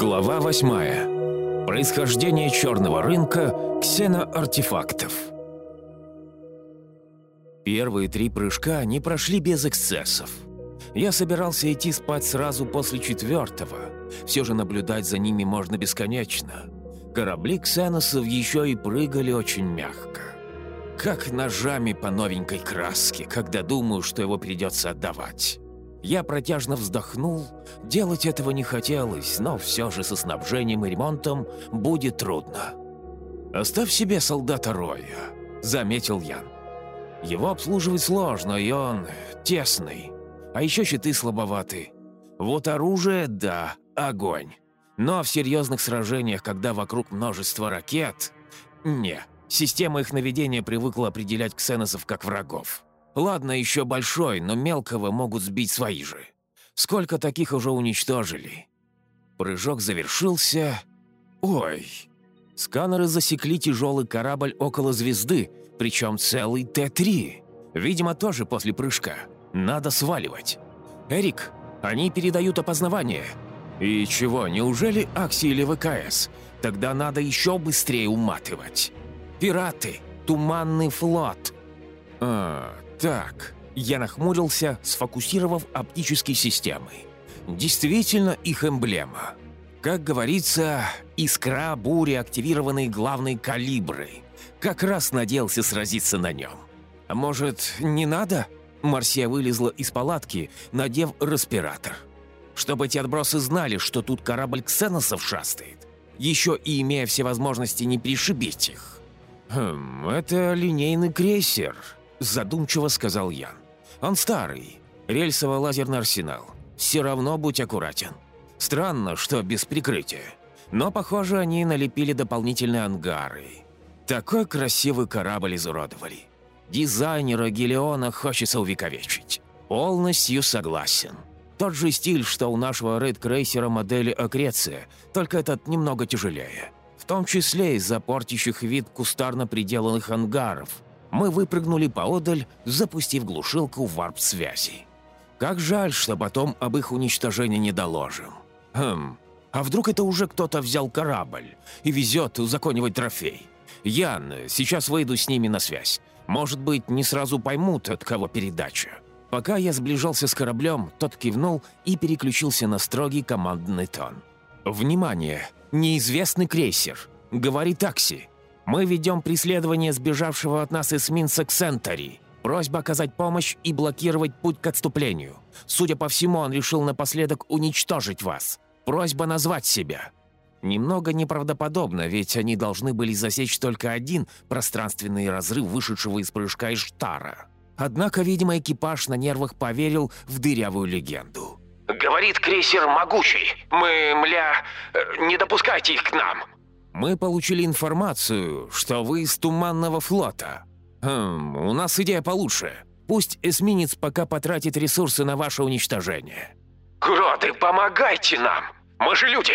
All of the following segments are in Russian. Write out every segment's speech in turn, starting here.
Глава 8. Происхождение черного рынка ксеноартефактов. Первые три прыжка не прошли без эксцессов. Я собирался идти спать сразу после четвертого. Все же наблюдать за ними можно бесконечно. Корабли ксеносов еще и прыгали очень мягко. Как ножами по новенькой краске, когда думаю, что его придется отдавать. Я протяжно вздохнул. Делать этого не хотелось, но все же со снабжением и ремонтом будет трудно. «Оставь себе солдата Роя», — заметил Ян. «Его обслуживать сложно, и он тесный. А еще щиты слабоваты. Вот оружие — да, огонь. Но в серьезных сражениях, когда вокруг множество ракет... Не, система их наведения привыкла определять ксеносов как врагов. Ладно, еще большой, но мелкого могут сбить свои же. Сколько таких уже уничтожили? Прыжок завершился... Ой... Сканеры засекли тяжелый корабль около звезды, причем целый Т-3. Видимо, тоже после прыжка. Надо сваливать. «Эрик, они передают опознавание». «И чего, неужели Акси или ВКС? Тогда надо еще быстрее уматывать». «Пираты! Туманный флот!» «А, так...» Я нахмурился, сфокусировав оптические системы. Действительно их эмблема. Как говорится, искра бури активированные главные калибры. Как раз надеялся сразиться на нем. Может, не надо? Марсия вылезла из палатки, надев респиратор. Чтобы эти отбросы знали, что тут корабль ксеносов шастает. Еще и имея все возможности не пришибить их. «Хм, это линейный крейсер», – задумчиво сказал Ян. «Он старый, рельсово-лазерный арсенал. Все равно будь аккуратен. Странно, что без прикрытия. Но, похоже, они налепили дополнительные ангары. Такой красивый корабль изуродовали. Дизайнера Гелиона хочется увековечить. Полностью согласен. Тот же стиль, что у нашего рейд-крейсера модели Акреция, только этот немного тяжелее. В том числе из-за портящих вид кустарно приделанных ангаров. Мы выпрыгнули поодаль, запустив глушилку в варп-связи. Как жаль, что потом об их уничтожении не доложим. Хм, а вдруг это уже кто-то взял корабль и везет узаконивать трофей? Ян, сейчас выйду с ними на связь. Может быть, не сразу поймут, от кого передача. Пока я сближался с кораблем, тот кивнул и переключился на строгий командный тон. «Внимание! Неизвестный крейсер. Говорит такси. Мы ведем преследование сбежавшего от нас эсминца Ксентари. Просьба оказать помощь и блокировать путь к отступлению. Судя по всему, он решил напоследок уничтожить вас. Просьба назвать себя. Немного неправдоподобно, ведь они должны были засечь только один пространственный разрыв вышедшего из прыжка Иштара. Однако, видимо, экипаж на нервах поверил в дырявую легенду. «Говорит крейсер могучий. Мы, мля, э, не допускайте их к нам». «Мы получили информацию, что вы из Туманного флота. Хм, у нас идея получше. Пусть эсминец пока потратит ресурсы на ваше уничтожение». «Кроты, помогайте нам! Мы же люди!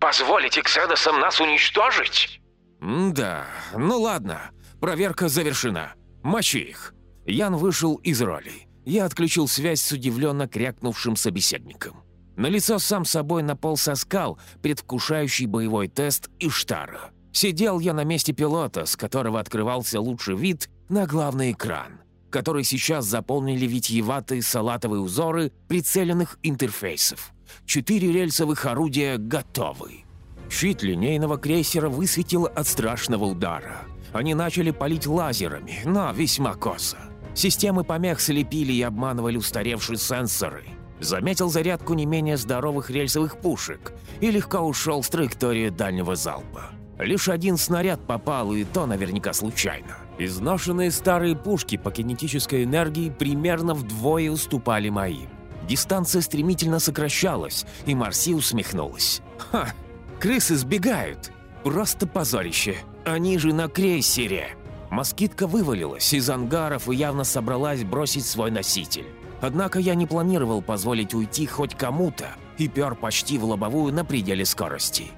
Позволите ксеносам нас уничтожить?» «Да, ну ладно. Проверка завершена. Мочи их». Ян вышел из роли. Я отключил связь с удивленно крякнувшим собеседником. На лицо сам собой наполз оскал, предвкушающий боевой тест Иштара. Сидел я на месте пилота, с которого открывался лучший вид на главный экран, который сейчас заполнили витиеватые салатовые узоры прицеленных интерфейсов. Четыре рельсовых орудия готовы. Щит линейного крейсера высветил от страшного удара. Они начали палить лазерами, но весьма косо. Системы помех слепили и обманывали устаревшие сенсоры. Заметил зарядку не менее здоровых рельсовых пушек и легко ушел с траектории дальнего залпа. Лишь один снаряд попал, и то наверняка случайно. Изношенные старые пушки по кинетической энергии примерно вдвое уступали моим. Дистанция стремительно сокращалась, и Марси усмехнулась. «Ха! Крысы сбегают! Просто позорище! Они же на крейсере!» Москитка вывалилась из ангаров и явно собралась бросить свой носитель. Однако я не планировал позволить уйти хоть кому-то и пер почти в лобовую на пределе скорости.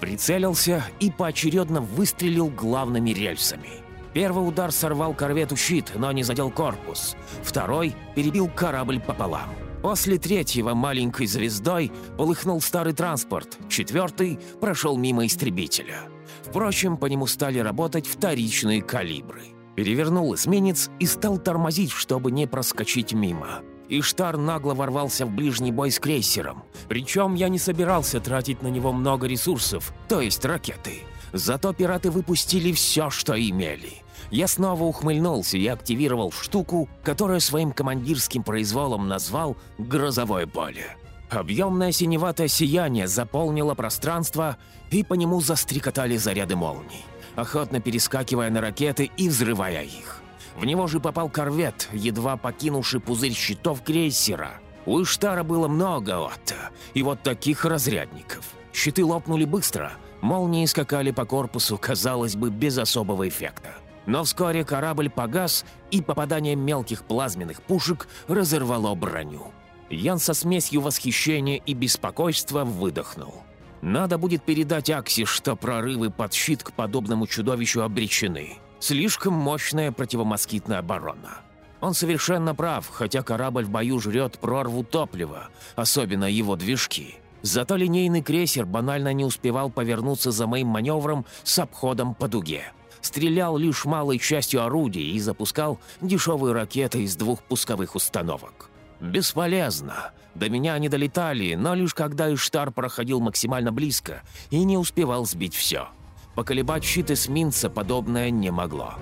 Прицелился и поочередно выстрелил главными рельсами. Первый удар сорвал корвету щит, но не задел корпус. Второй перебил корабль пополам. После третьего маленькой звездой полыхнул старый транспорт, четвертый прошел мимо истребителя. Впрочем, по нему стали работать вторичные калибры. Перевернул эсминец и стал тормозить, чтобы не проскочить мимо. Иштар нагло ворвался в ближний бой с крейсером. Причем я не собирался тратить на него много ресурсов, то есть ракеты. Зато пираты выпустили все, что имели. Я снова ухмыльнулся и активировал штуку, которую своим командирским произволом назвал «грозовое поле». Объемное синеватое сияние заполнило пространство, и по нему застрекотали заряды молний, охотно перескакивая на ракеты и взрывая их. В него же попал корвет, едва покинувший пузырь щитов крейсера. У Иштара было много отта, и вот таких разрядников. Щиты лопнули быстро, молнии скакали по корпусу, казалось бы, без особого эффекта. Но вскоре корабль погас, и попадание мелких плазменных пушек разорвало броню. Ян со смесью восхищения и беспокойства выдохнул. Надо будет передать Акси, что прорывы под щит к подобному чудовищу обречены. Слишком мощная противомоскитная оборона. Он совершенно прав, хотя корабль в бою жрет прорву топлива, особенно его движки. Зато линейный крейсер банально не успевал повернуться за моим маневром с обходом по дуге. Стрелял лишь малой частью орудий и запускал дешевые ракеты из двух пусковых установок. Бесполезно. До меня они долетали, но лишь когда Иштар проходил максимально близко и не успевал сбить все. Поколебать щит эсминца подобное не могло.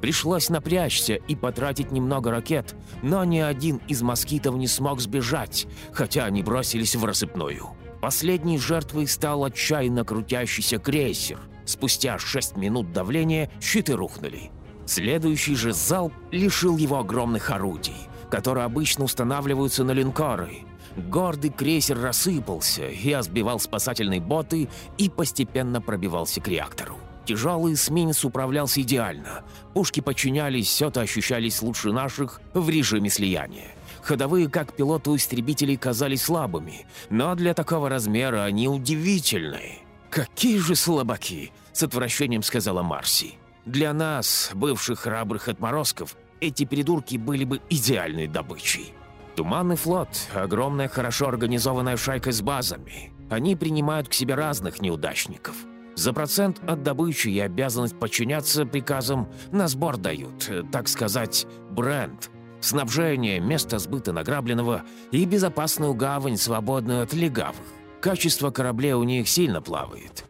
Пришлось напрячься и потратить немного ракет, но ни один из москитов не смог сбежать, хотя они бросились в рассыпную. Последней жертвой стал отчаянно крутящийся крейсер. Спустя 6 минут давления щиты рухнули. Следующий же залп лишил его огромных орудий которые обычно устанавливаются на линкоры. Гордый крейсер рассыпался, я сбивал спасательные боты и постепенно пробивался к реактору. Тяжелый эсминец управлялся идеально. Пушки подчинялись, сёта ощущались лучше наших в режиме слияния. Ходовые, как пилоты истребителей, казались слабыми, но для такого размера они удивительные. «Какие же слабаки!» — с отвращением сказала Марси. «Для нас, бывших храбрых отморозков, эти придурки были бы идеальной добычей. Туманный флот – огромная, хорошо организованная шайка с базами. Они принимают к себе разных неудачников. За процент от добычи и обязанность подчиняться приказам на сбор дают, так сказать, бренд. Снабжение, место сбыта награбленного и безопасную гавань, свободную от легавых. Качество кораблей у них сильно плавает.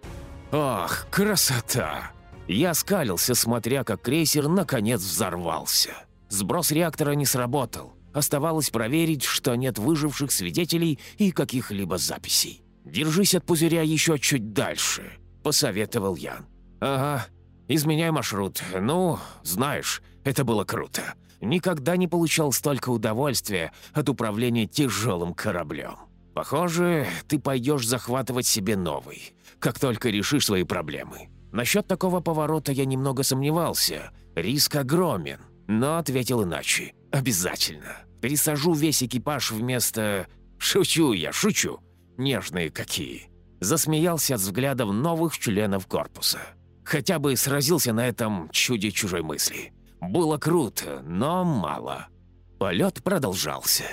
Ох, красота! Я скалился, смотря как крейсер наконец взорвался. Сброс реактора не сработал. Оставалось проверить, что нет выживших свидетелей и каких-либо записей. «Держись от пузыря еще чуть дальше», — посоветовал Ян. «Ага, изменяй маршрут. Ну, знаешь, это было круто. Никогда не получал столько удовольствия от управления тяжелым кораблем. Похоже, ты пойдешь захватывать себе новый, как только решишь свои проблемы. Насчет такого поворота я немного сомневался. Риск огромен. Но ответил иначе. Обязательно. Пересажу весь экипаж вместо... Шучу я, шучу. Нежные какие. Засмеялся от взглядов новых членов корпуса. Хотя бы сразился на этом чуде чужой мысли. Было круто, но мало. Полет продолжался.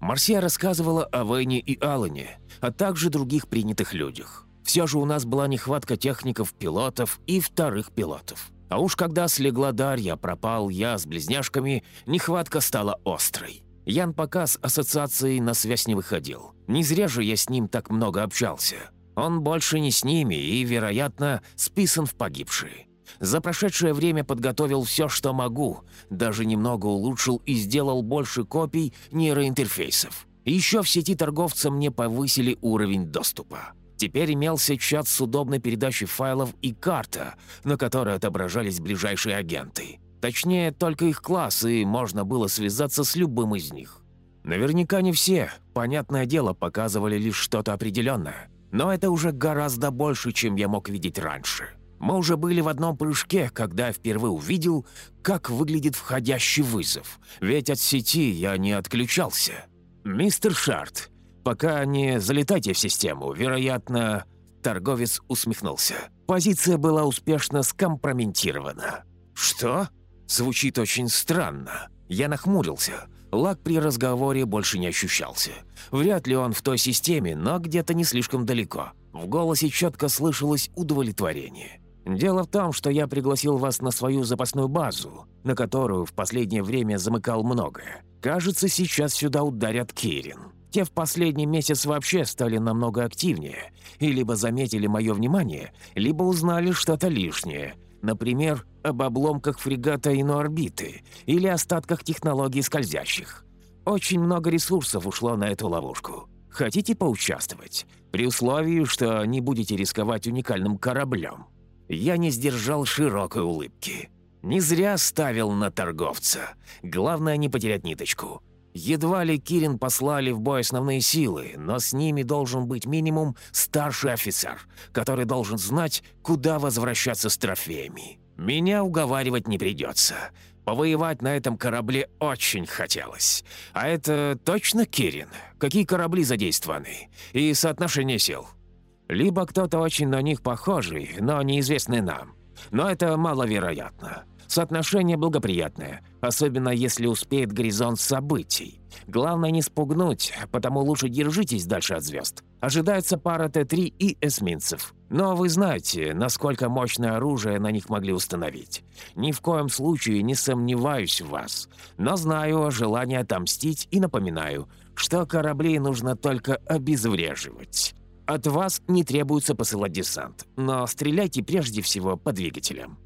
Марсия рассказывала о Вейне и Алане, а также других принятых людях. Все же у нас была нехватка техников, пилотов и вторых пилотов. А уж когда слегла Дарья, пропал я с близняшками, нехватка стала острой. Ян пока с ассоциацией на связь не выходил. Не зря же я с ним так много общался. Он больше не с ними и, вероятно, списан в погибшие. За прошедшее время подготовил все, что могу, даже немного улучшил и сделал больше копий нейроинтерфейсов. Еще в сети торговца мне повысили уровень доступа. Теперь имелся чат с удобной передачей файлов и карта, на которой отображались ближайшие агенты. Точнее, только их класс, и можно было связаться с любым из них. Наверняка не все, понятное дело, показывали лишь что-то определенное. Но это уже гораздо больше, чем я мог видеть раньше. Мы уже были в одном прыжке, когда я впервые увидел, как выглядит входящий вызов. Ведь от сети я не отключался. «Мистер Шарт, Пока не залетайте в систему, вероятно...» Торговец усмехнулся. Позиция была успешно скомпрометирована. «Что?» Звучит очень странно. Я нахмурился. Лак при разговоре больше не ощущался. Вряд ли он в той системе, но где-то не слишком далеко. В голосе четко слышалось удовлетворение. «Дело в том, что я пригласил вас на свою запасную базу, на которую в последнее время замыкал многое. Кажется, сейчас сюда ударят Кирин. Те в последний месяц вообще стали намного активнее, и либо заметили мое внимание, либо узнали что-то лишнее. Например, об обломках фрегата иноорбиты или остатках технологий скользящих. Очень много ресурсов ушло на эту ловушку. Хотите поучаствовать? При условии, что не будете рисковать уникальным кораблем. Я не сдержал широкой улыбки. Не зря ставил на торговца. Главное не потерять ниточку. Едва ли Кирин послали в бой основные силы, но с ними должен быть минимум старший офицер, который должен знать, куда возвращаться с трофеями. Меня уговаривать не придется. Повоевать на этом корабле очень хотелось. А это точно Кирин? Какие корабли задействованы? И соотношение сил? Либо кто-то очень на них похожий, но неизвестный нам. Но это маловероятно. Соотношение благоприятное, особенно если успеет горизонт событий. Главное не спугнуть, потому лучше держитесь дальше от звезд. Ожидается пара Т-3 и эсминцев. Но вы знаете, насколько мощное оружие на них могли установить. Ни в коем случае не сомневаюсь в вас. Но знаю желание отомстить и напоминаю, что корабли нужно только обезвреживать. От вас не требуется посылать десант, но стреляйте прежде всего по двигателям.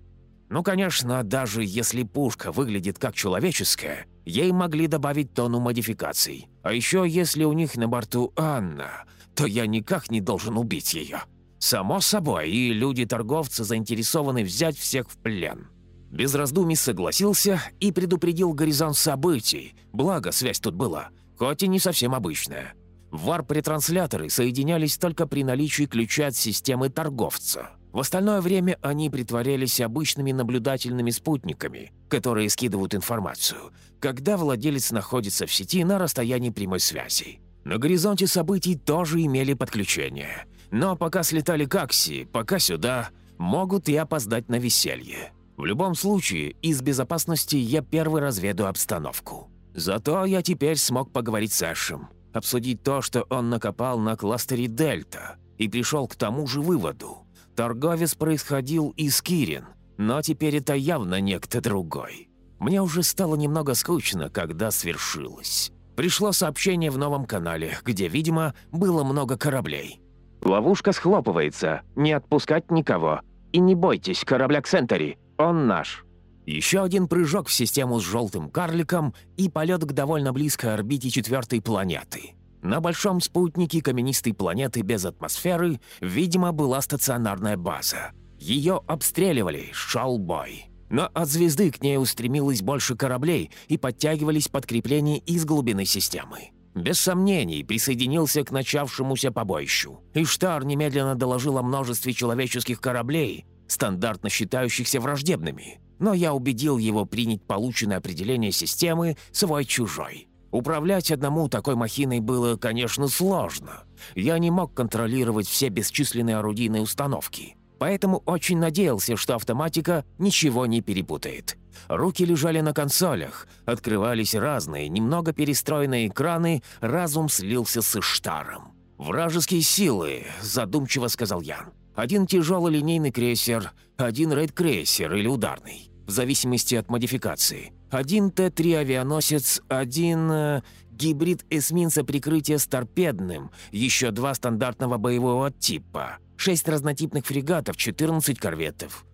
Ну, конечно, даже если пушка выглядит как человеческая, ей могли добавить тонну модификаций. А еще, если у них на борту Анна, то я никак не должен убить ее. Само собой, и люди-торговцы заинтересованы взять всех в плен. Без раздумий согласился и предупредил горизонт событий, благо связь тут была, хоть и не совсем обычная. Варп-ретрансляторы соединялись только при наличии ключа от системы торговца. В остальное время они притворялись обычными наблюдательными спутниками, которые скидывают информацию, когда владелец находится в сети на расстоянии прямой связи. На горизонте событий тоже имели подключение. Но пока слетали к Акси, пока сюда, могут и опоздать на веселье. В любом случае, из безопасности я первый разведу обстановку. Зато я теперь смог поговорить с Эшем, обсудить то, что он накопал на кластере Дельта, и пришел к тому же выводу. Торговец происходил из Кирин, но теперь это явно некто другой. Мне уже стало немного скучно, когда свершилось. Пришло сообщение в новом канале, где, видимо, было много кораблей. «Ловушка схлопывается. Не отпускать никого. И не бойтесь, корабля Ксентери. Он наш». Еще один прыжок в систему с желтым карликом и полет к довольно близкой орбите четвертой планеты. На большом спутнике каменистой планеты без атмосферы, видимо, была стационарная база. Ее обстреливали, шел бой. Но от звезды к ней устремилось больше кораблей и подтягивались подкрепления из глубины системы. Без сомнений, присоединился к начавшемуся побоищу. Иштар немедленно доложил о множестве человеческих кораблей, стандартно считающихся враждебными. Но я убедил его принять полученное определение системы свой-чужой. Управлять одному такой махиной было, конечно, сложно. Я не мог контролировать все бесчисленные орудийные установки. Поэтому очень надеялся, что автоматика ничего не перепутает. Руки лежали на консолях, открывались разные, немного перестроенные экраны, разум слился с Иштаром. «Вражеские силы», – задумчиво сказал я. «Один тяжелый линейный крейсер, один рейд-крейсер или ударный, в зависимости от модификации. Один Т-3 авианосец, один э, гибрид эсминца прикрытия с торпедным, еще два стандартного боевого типа, шесть разнотипных фрегатов, 14 корветов.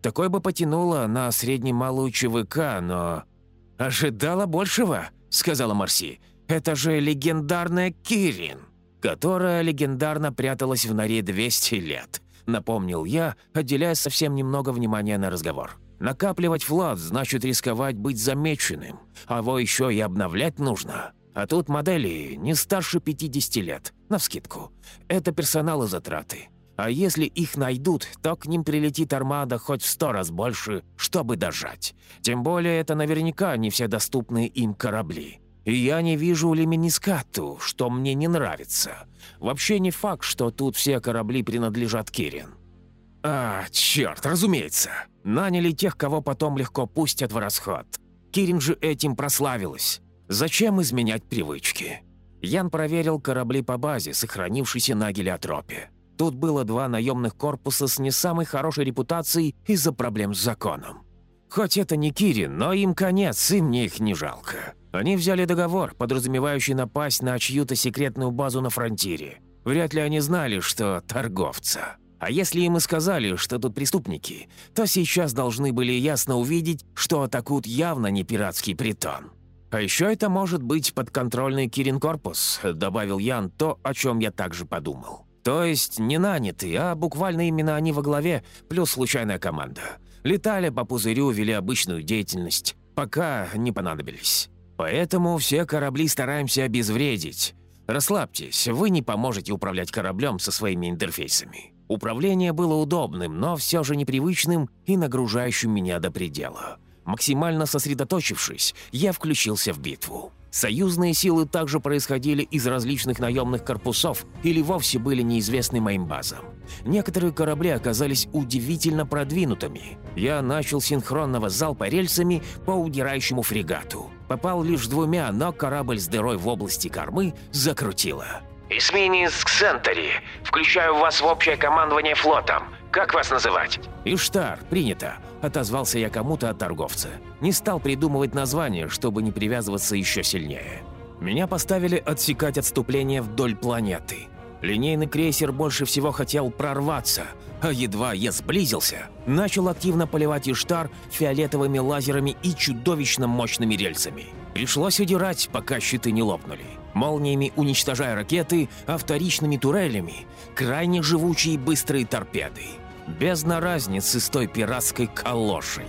Такое бы потянуло на средне-малую ЧВК, но... «Ожидала большего», — сказала Марси. «Это же легендарная Кирин, которая легендарно пряталась в норе 200 лет», — напомнил я, отделяя совсем немного внимания на разговор. Накапливать флот значит рисковать быть замеченным, а его еще и обновлять нужно. А тут модели не старше 50 лет, навскидку. Это персонал и затраты. А если их найдут, то к ним прилетит армада хоть в сто раз больше, чтобы дожать. Тем более это наверняка не все доступные им корабли. И я не вижу Леминискату, что мне не нравится. Вообще не факт, что тут все корабли принадлежат Кирин. А, черт, разумеется. Наняли тех, кого потом легко пустят в расход. Кирин же этим прославилась. Зачем изменять привычки? Ян проверил корабли по базе, сохранившиеся на гелиотропе. Тут было два наемных корпуса с не самой хорошей репутацией из-за проблем с законом. Хоть это не Кирин, но им конец, и мне их не жалко. Они взяли договор, подразумевающий напасть на чью-то секретную базу на фронтире. Вряд ли они знали, что торговца. А если им и сказали, что тут преступники, то сейчас должны были ясно увидеть, что атакуют явно не пиратский притон. А еще это может быть подконтрольный Кирин корпус, добавил Ян то, о чем я также подумал. То есть не нанятый, а буквально именно они во главе, плюс случайная команда. Летали по пузырю, вели обычную деятельность, пока не понадобились. Поэтому все корабли стараемся обезвредить. Расслабьтесь, вы не поможете управлять кораблем со своими интерфейсами. Управление было удобным, но все же непривычным и нагружающим меня до предела. Максимально сосредоточившись, я включился в битву. Союзные силы также происходили из различных наемных корпусов или вовсе были неизвестны моим базам. Некоторые корабли оказались удивительно продвинутыми. Я начал синхронного залпа рельсами по удирающему фрегату. Попал лишь двумя, но корабль с дырой в области кормы закрутило. «Эсминец Ксентери. Включаю вас в общее командование флотом. Как вас называть?» «Иштар, принято», — отозвался я кому-то от торговца. Не стал придумывать название, чтобы не привязываться еще сильнее. Меня поставили отсекать отступление вдоль планеты. Линейный крейсер больше всего хотел прорваться, а едва я сблизился, начал активно поливать Иштар фиолетовыми лазерами и чудовищно мощными рельсами. Пришлось удирать, пока щиты не лопнули молниями уничтожая ракеты, а вторичными турелями – крайне живучие быстрые торпеды. Бездна разницы с той пиратской калошей.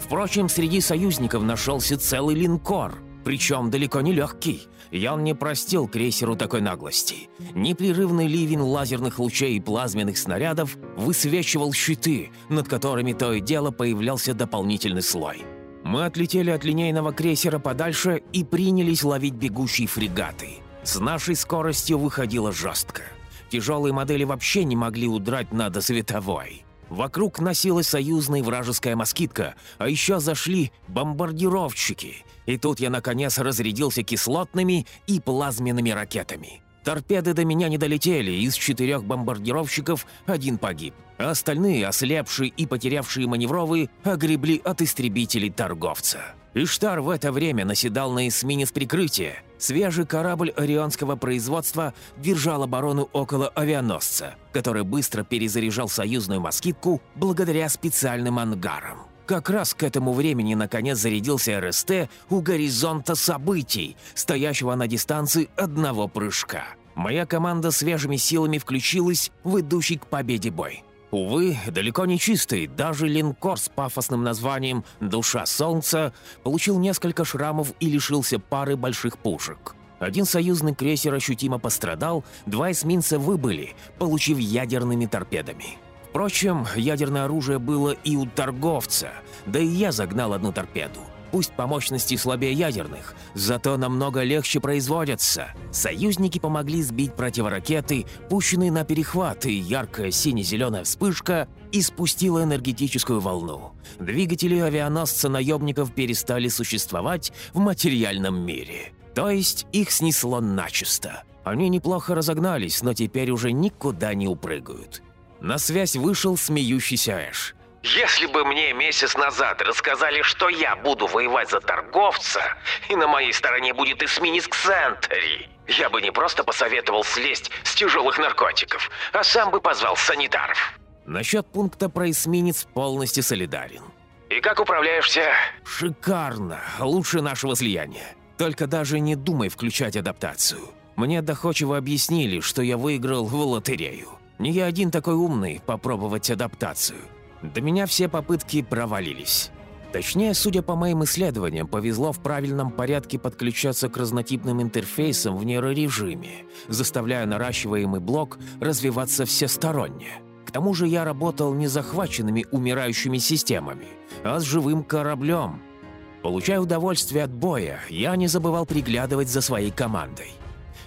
Впрочем, среди союзников нашелся целый линкор, причем далеко не легкий. Ян не простил крейсеру такой наглости. Непрерывный ливень лазерных лучей и плазменных снарядов высвечивал щиты, над которыми то и дело появлялся дополнительный слой. Мы отлетели от линейного крейсера подальше и принялись ловить бегущие фрегаты. С нашей скоростью выходило жестко. Тяжелые модели вообще не могли удрать на досветовой. Вокруг носилась союзная вражеская москитка, а еще зашли бомбардировщики. И тут я, наконец, разрядился кислотными и плазменными ракетами. Торпеды до меня не долетели, из четырех бомбардировщиков один погиб. А остальные, ослепшие и потерявшие маневровые, огребли от истребителей торговца. Иштар в это время наседал на эсминец прикрытия. Свежий корабль орионского производства держал оборону около авианосца, который быстро перезаряжал союзную москитку благодаря специальным ангарам. Как раз к этому времени наконец зарядился РСТ у горизонта событий, стоящего на дистанции одного прыжка. Моя команда свежими силами включилась в идущий к победе бой. Увы, далеко не чистый, даже линкор с пафосным названием «Душа Солнца» получил несколько шрамов и лишился пары больших пушек. Один союзный крейсер ощутимо пострадал, два эсминца выбыли, получив ядерными торпедами. Впрочем, ядерное оружие было и у торговца, да и я загнал одну торпеду. Пусть по мощности слабее ядерных, зато намного легче производятся. Союзники помогли сбить противоракеты, пущенные на перехват, и яркая сине-зеленая вспышка испустила энергетическую волну. Двигатели авианосца наемников перестали существовать в материальном мире. То есть их снесло начисто. Они неплохо разогнались, но теперь уже никуда не упрыгают. На связь вышел смеющийся Эш. Если бы мне месяц назад рассказали, что я буду воевать за торговца, и на моей стороне будет эсминец Ксентери, я бы не просто посоветовал слезть с тяжелых наркотиков, а сам бы позвал санитаров. Насчет пункта про эсминец полностью солидарен. И как управляешься? Шикарно. Лучше нашего слияния. Только даже не думай включать адаптацию. Мне доходчиво объяснили, что я выиграл в лотерею. Не я один такой умный попробовать адаптацию. До меня все попытки провалились. Точнее, судя по моим исследованиям, повезло в правильном порядке подключаться к разнотипным интерфейсам в нейрорежиме, заставляя наращиваемый блок развиваться всесторонне. К тому же я работал не захваченными умирающими системами, а с живым кораблем. Получая удовольствие от боя, я не забывал приглядывать за своей командой.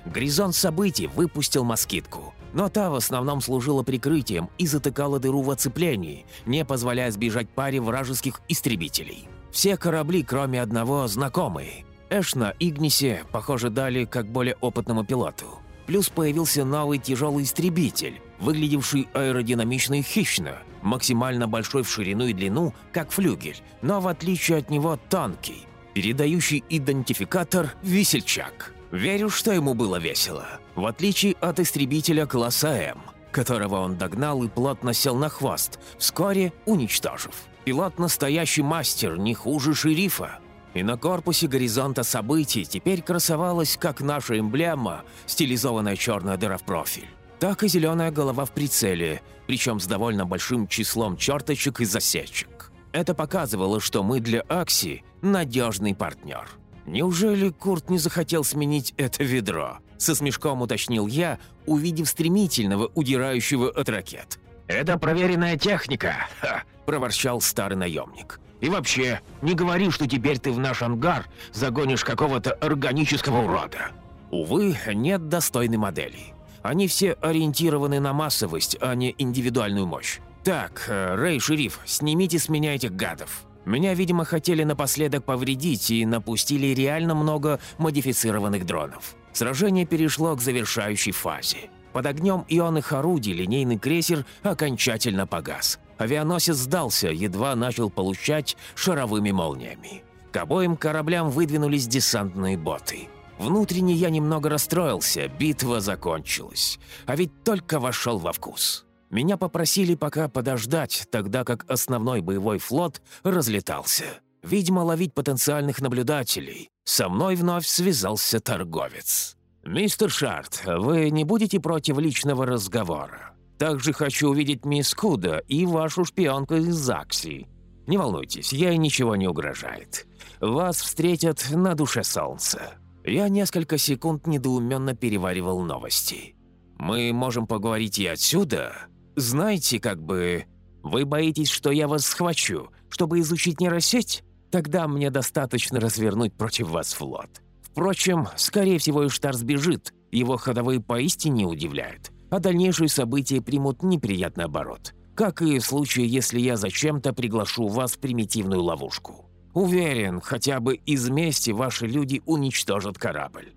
Горизонт событий выпустил москитку – но та в основном служила прикрытием и затыкала дыру в оцеплении, не позволяя сбежать паре вражеских истребителей. Все корабли, кроме одного, знакомые. Эш на Игнисе, похоже, дали как более опытному пилоту. Плюс появился новый тяжелый истребитель, выглядевший аэродинамично и хищно, максимально большой в ширину и длину, как флюгель, но в отличие от него тонкий, передающий идентификатор «Весельчак». Верю, что ему было весело, в отличие от истребителя класса М, которого он догнал и плотно сел на хвост, вскоре уничтожив. Пилот – настоящий мастер, не хуже шерифа. И на корпусе горизонта событий теперь красовалась как наша эмблема, стилизованная черная дыра в профиль, так и зеленая голова в прицеле, причем с довольно большим числом черточек и засечек. Это показывало, что мы для Акси надежный партнер. Неужели Курт не захотел сменить это ведро? Со смешком уточнил я, увидев стремительного, удирающего от ракет. «Это проверенная техника», – проворчал старый наемник. «И вообще, не говори, что теперь ты в наш ангар загонишь какого-то органического урода». Увы, нет достойной модели. Они все ориентированы на массовость, а не индивидуальную мощь. Так, э, Рэй, шериф, снимите с меня этих гадов. Меня, видимо, хотели напоследок повредить и напустили реально много модифицированных дронов. Сражение перешло к завершающей фазе. Под огнем ионных орудий линейный крейсер окончательно погас. Авианосец сдался, едва начал получать шаровыми молниями. К обоим кораблям выдвинулись десантные боты. Внутренне я немного расстроился, битва закончилась. А ведь только вошел во вкус. Меня попросили пока подождать, тогда как основной боевой флот разлетался. Видимо, ловить потенциальных наблюдателей. Со мной вновь связался торговец. «Мистер Шарт, вы не будете против личного разговора? Также хочу увидеть мисс Куда и вашу шпионку из ЗАГСи. Не волнуйтесь, ей ничего не угрожает. Вас встретят на душе солнца». Я несколько секунд недоуменно переваривал новости. «Мы можем поговорить и отсюда?» Знаете, как бы... Вы боитесь, что я вас схвачу, чтобы изучить нейросеть? Тогда мне достаточно развернуть против вас флот. Впрочем, скорее всего, Иштар сбежит, его ходовые поистине удивляют, а дальнейшие события примут неприятный оборот. Как и в случае, если я зачем-то приглашу вас в примитивную ловушку. Уверен, хотя бы из мести ваши люди уничтожат корабль.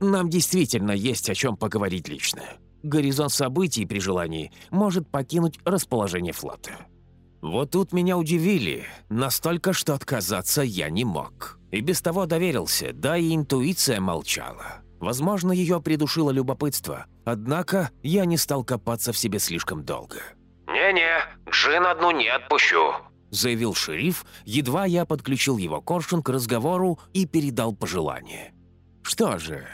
Нам действительно есть о чем поговорить лично горизонт событий при желании может покинуть расположение флота. Вот тут меня удивили, настолько, что отказаться я не мог. И без того доверился, да и интуиция молчала. Возможно, ее придушило любопытство, однако я не стал копаться в себе слишком долго. «Не-не, Джин одну не отпущу», – заявил шериф, едва я подключил его коршун к разговору и передал пожелание. «Что же,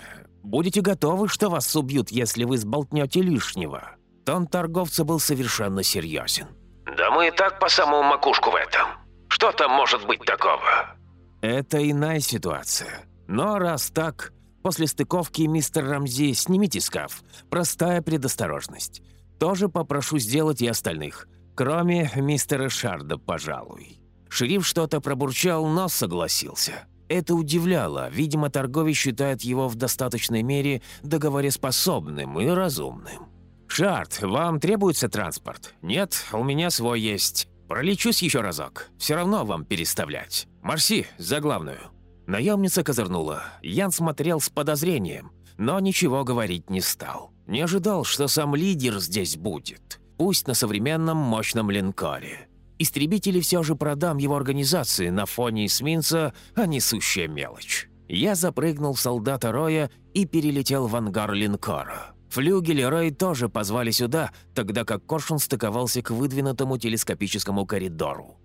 Будете готовы, что вас убьют, если вы сболтнете лишнего?» Тон торговца был совершенно серьезен. «Да мы и так по самому макушку в этом. Что там может быть такого?» «Это иная ситуация. Но раз так, после стыковки мистер Рамзи снимите скаф. Простая предосторожность. Тоже попрошу сделать и остальных. Кроме мистера Шарда, пожалуй». Шериф что-то пробурчал, но согласился. Это удивляло. Видимо, торговец считает его в достаточной мере договореспособным и разумным. «Шарт, вам требуется транспорт?» «Нет, у меня свой есть. Пролечусь еще разок. Все равно вам переставлять. Марси, за главную». Наемница козырнула. Ян смотрел с подозрением, но ничего говорить не стал. Не ожидал, что сам лидер здесь будет. Пусть на современном мощном линкоре. Истребители все же продам его организации на фоне эсминца, а не сущая мелочь. Я запрыгнул в солдата Роя и перелетел в ангар линкора. Флюгель и Рой тоже позвали сюда, тогда как Коршун стыковался к выдвинутому телескопическому коридору.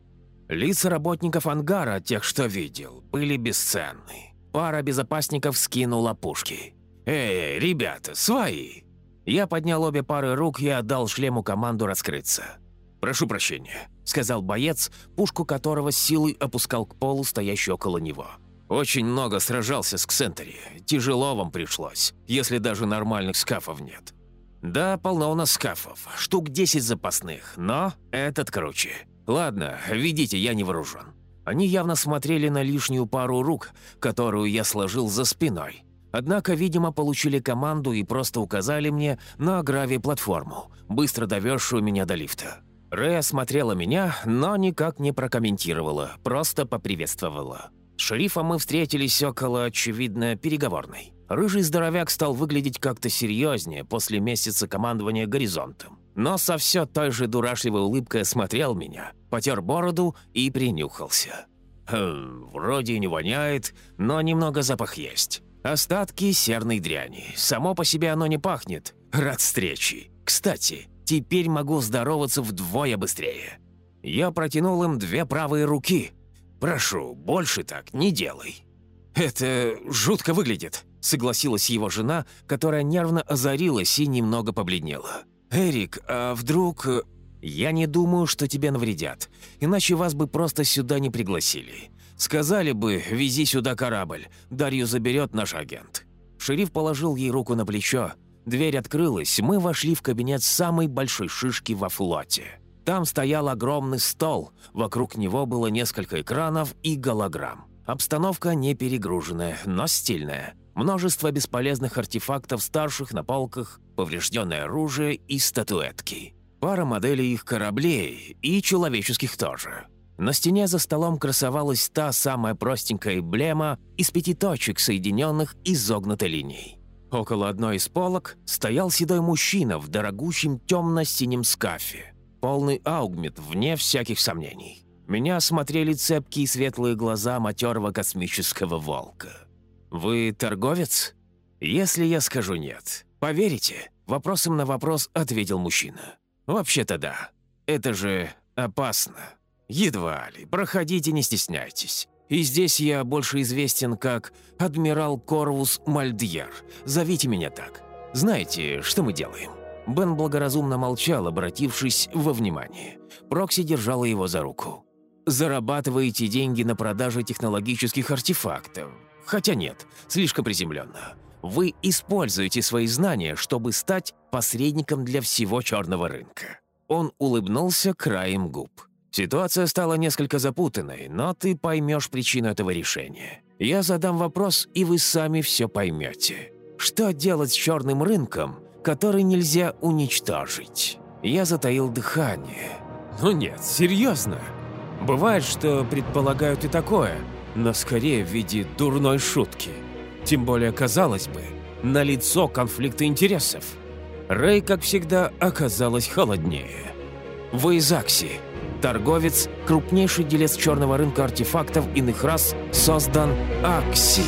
Лица работников ангара, тех, что видел, были бесценны. Пара безопасников скинула пушки. «Эй, ребята, свои!» Я поднял обе пары рук и отдал шлему команду раскрыться. «Прошу прощения», — сказал боец, пушку которого силой опускал к полу, стоящий около него. «Очень много сражался с Ксентери. Тяжело вам пришлось, если даже нормальных скафов нет». «Да, полно у нас скафов. Штук 10 запасных, но этот круче. Ладно, видите, я не вооружен». Они явно смотрели на лишнюю пару рук, которую я сложил за спиной. Однако, видимо, получили команду и просто указали мне на гравий-платформу, быстро довезшую меня до лифта. Рэя смотрела меня, но никак не прокомментировала, просто поприветствовала. С шерифом мы встретились около, очевидно, переговорной. Рыжий здоровяк стал выглядеть как-то серьезнее после месяца командования «Горизонтом». Но со все той же дурашливой улыбкой осмотрел меня, потер бороду и принюхался. Хм, вроде не воняет, но немного запах есть. Остатки серной дряни. Само по себе оно не пахнет. Рад встрече. Кстати, теперь могу здороваться вдвое быстрее. Я протянул им две правые руки. Прошу, больше так не делай. Это жутко выглядит согласилась его жена, которая нервно озарилась и немного побледнела. «Эрик, а вдруг...» «Я не думаю, что тебе навредят, иначе вас бы просто сюда не пригласили. Сказали бы, вези сюда корабль, Дарью заберет наш агент». Шериф положил ей руку на плечо. Дверь открылась, мы вошли в кабинет самой большой шишки во флоте. Там стоял огромный стол, вокруг него было несколько экранов и голограмм. Обстановка не перегруженная, но стильная. Множество бесполезных артефактов старших на полках, поврежденное оружие и статуэтки. Пара моделей их кораблей и человеческих тоже. На стене за столом красовалась та самая простенькая эмблема из пяти точек, соединенных изогнутой линией. Около одной из полок стоял седой мужчина в дорогущем темно-синем скафе. Полный аугмет, вне всяких сомнений. Меня осмотрели цепкие светлые глаза матерого космического волка. «Вы торговец?» «Если я скажу нет, поверите?» Вопросом на вопрос ответил мужчина. «Вообще-то да. Это же опасно. Едва ли. Проходите, не стесняйтесь. И здесь я больше известен как адмирал Корвус Мальдьер. Зовите меня так. Знаете, что мы делаем?» Бен благоразумно молчал, обратившись во внимание. Прокси держала его за руку. «Зарабатываете деньги на продаже технологических артефактов. Хотя нет, слишком приземленно. Вы используете свои знания, чтобы стать посредником для всего черного рынка. Он улыбнулся краем губ. Ситуация стала несколько запутанной, но ты поймешь причину этого решения. Я задам вопрос, и вы сами все поймете. Что делать с черным рынком, который нельзя уничтожить? Я затаил дыхание. Ну нет, серьезно. Бывает, что предполагают и такое – но скорее в виде дурной шутки. Тем более, казалось бы, на лицо конфликта интересов. Рэй, как всегда, оказалась холоднее. В Изакси торговец, крупнейший делец черного рынка артефактов иных рас, создан Акси.